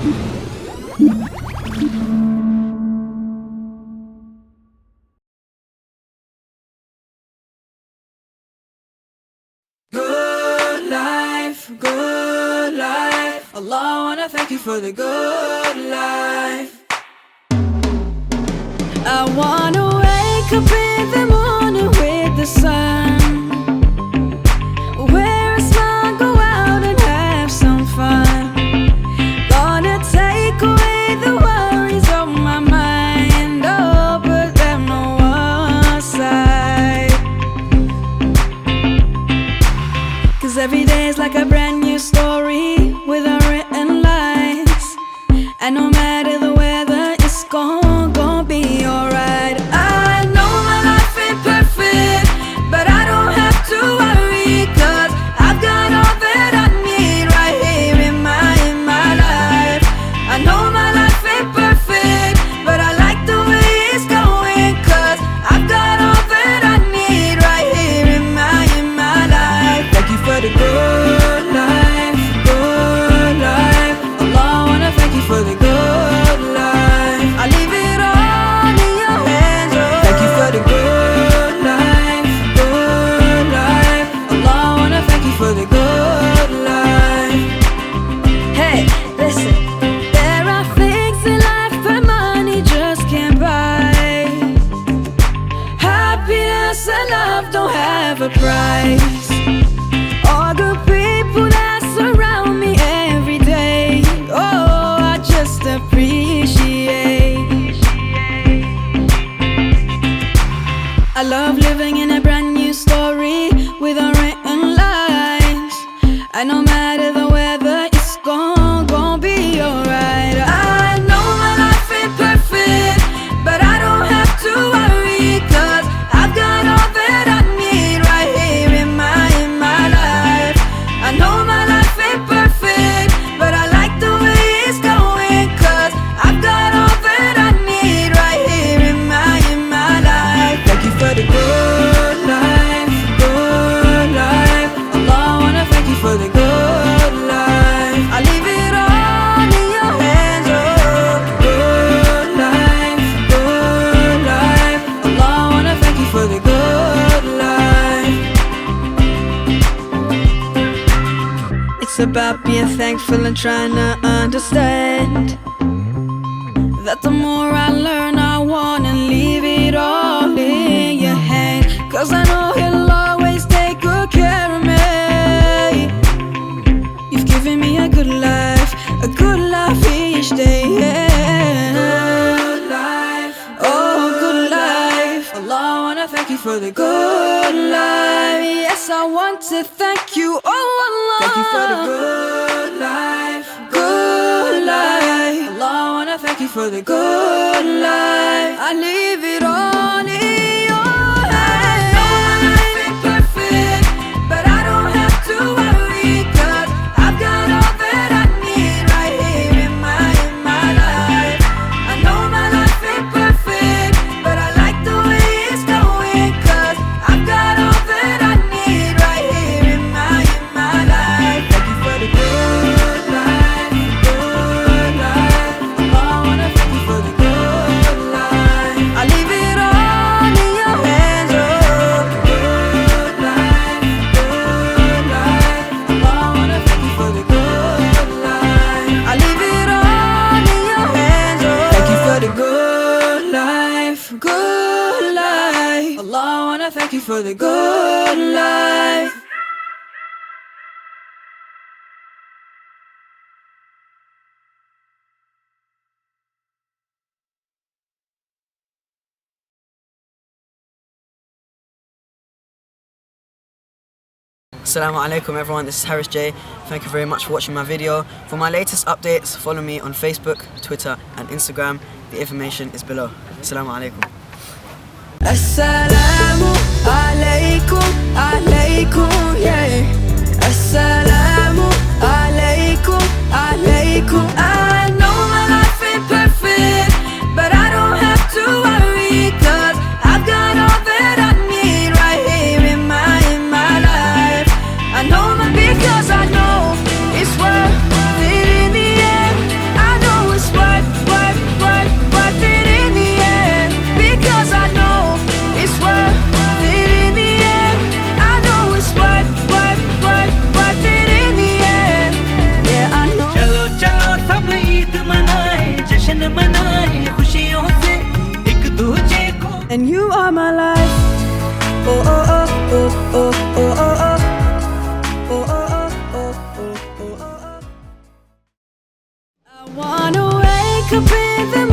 Good life, good life. Allah, I wanna thank you for the good life. I wanna wake up in the morning with the sun. every day is like a brand new story with unwritten lines. And no matter love don't have a price. All the people that surround me every day, oh, I just appreciate. I love living in a brand new story with our written lines. I know. about being thankful and trying to understand that the more I learn. for the good life. Yes, I want to thank you, oh Allah. Thank you for the good life, good life. Allah, I wanna thank you for the good life. I leave it all. good life. Allah, I wanna thank you for the good life. Assalamu alaikum everyone, this is Harris J. Thank you very much for watching my video. For my latest updates, follow me on Facebook, Twitter and Instagram. The information is below. Assalamu alaikum. could be breathe